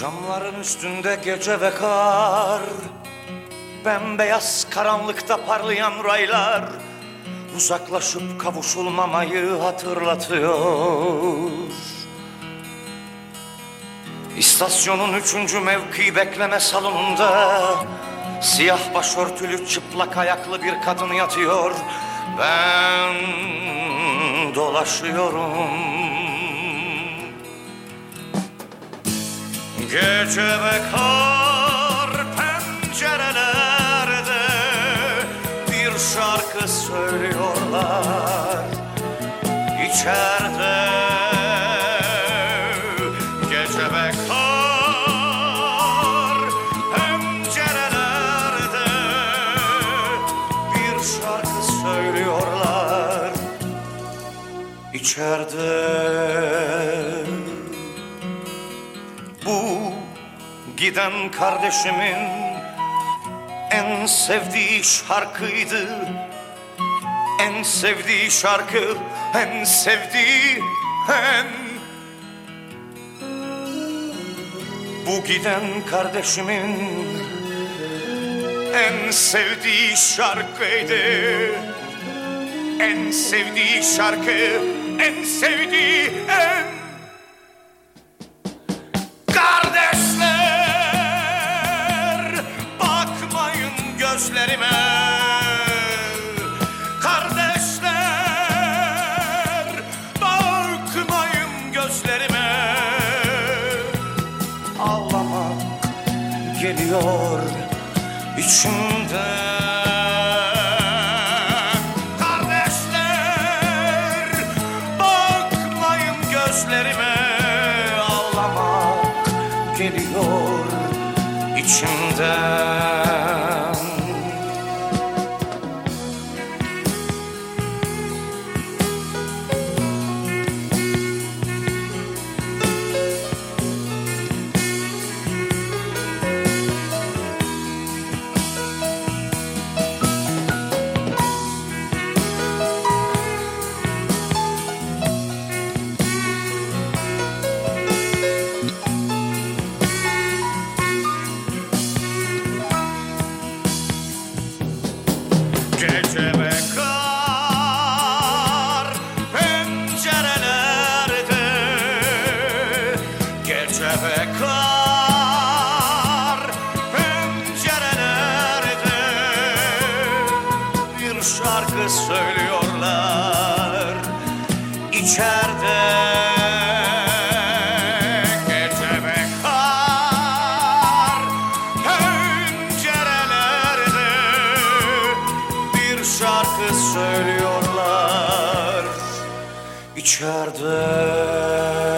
Camların üstünde gece ve kar Bembeyaz karanlıkta parlayan raylar Uzaklaşıp kavuşulmamayı hatırlatıyor. İstasyonun üçüncü mevki bekleme salonunda Siyah başörtülü çıplak ayaklı bir kadın yatıyor. Ben dolaşıyorum. Gece ve kar pencerelerde Bir şarkı söylüyorlar. İçeride Gece ve kar İçeride bu giden kardeşimin en sevdiği şarkıydı. En sevdiği şarkı, en sevdiği, en... Bu giden kardeşimin en sevdiği şarkıydı. En sevdiği şarkı, en sevdiği, en... Kardeşler. Bakmayın gözlerime. Kardeşler bakmayın gözlerime. Ağlamak geliyor içimden geliyor içimden şarkı söylüyorlar içeride kar bir şarkı söylüyorlar içeride.